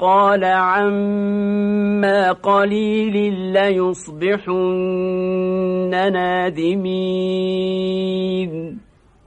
قال عما قليل ليصبحن نادمين.